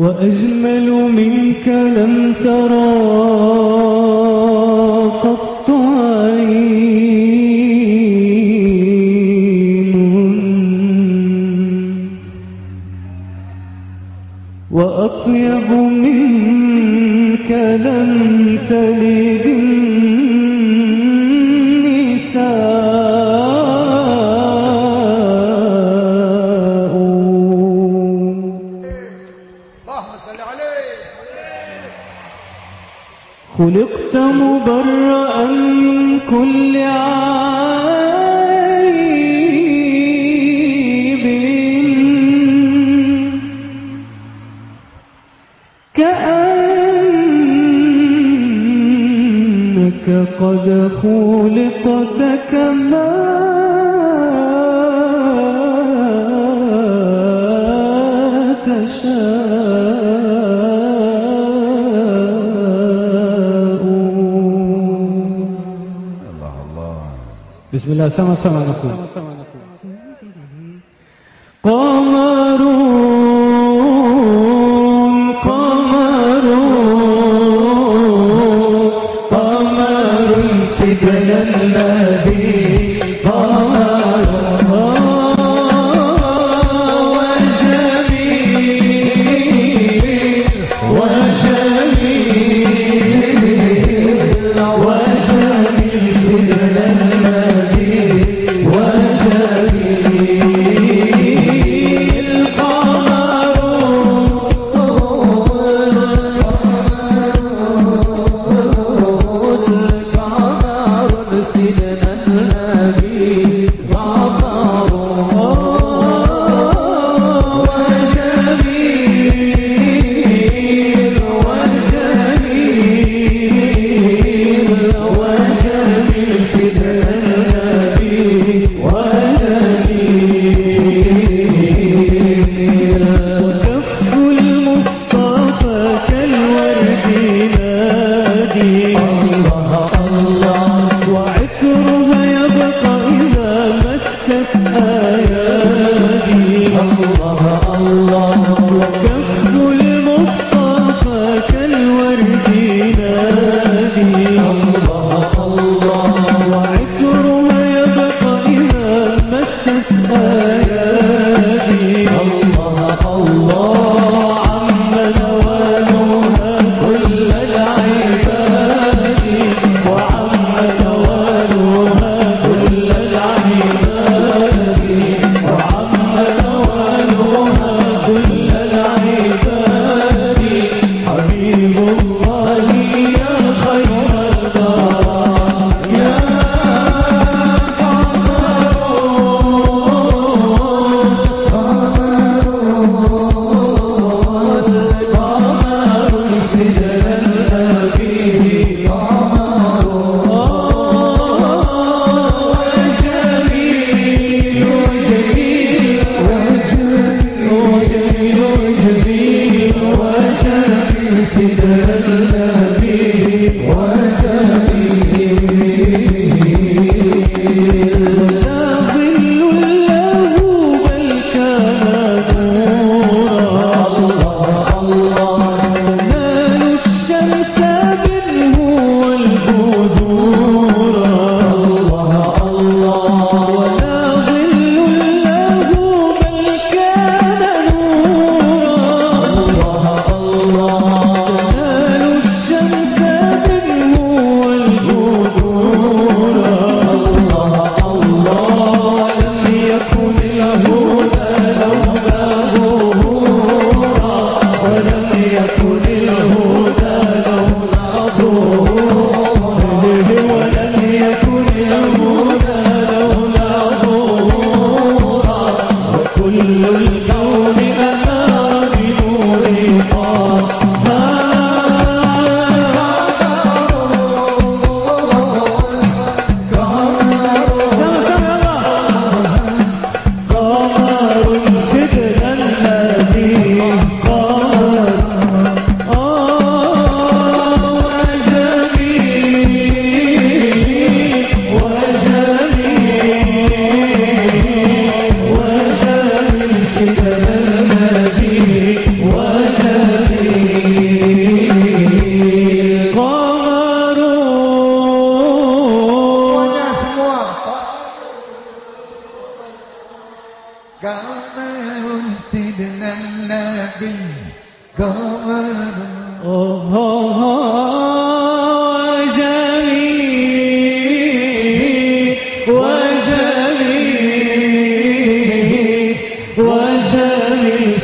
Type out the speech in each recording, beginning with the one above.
وأجمل منك لم ترى قط عين. وأطيب منك لم تلد خلقت مبرأ من كل عيب. كأنك قد خلقت كمان بسم الله سما سما نقول. قمرون قمرون قمر سجل الله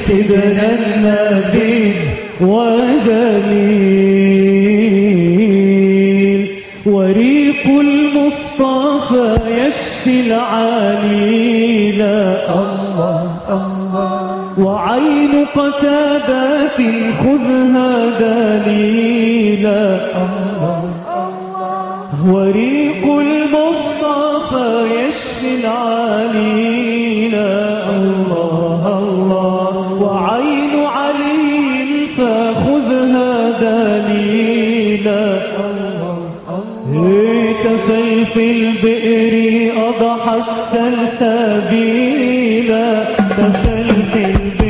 سيدنا النبي وجميل. وريق المصطفى يشفي العليل. خذها دليلا. وريق المصطفى يشفي العليل. الله الله وعين علي فخذها دليلا. في البئر أضحت سلسبيلا. في البئر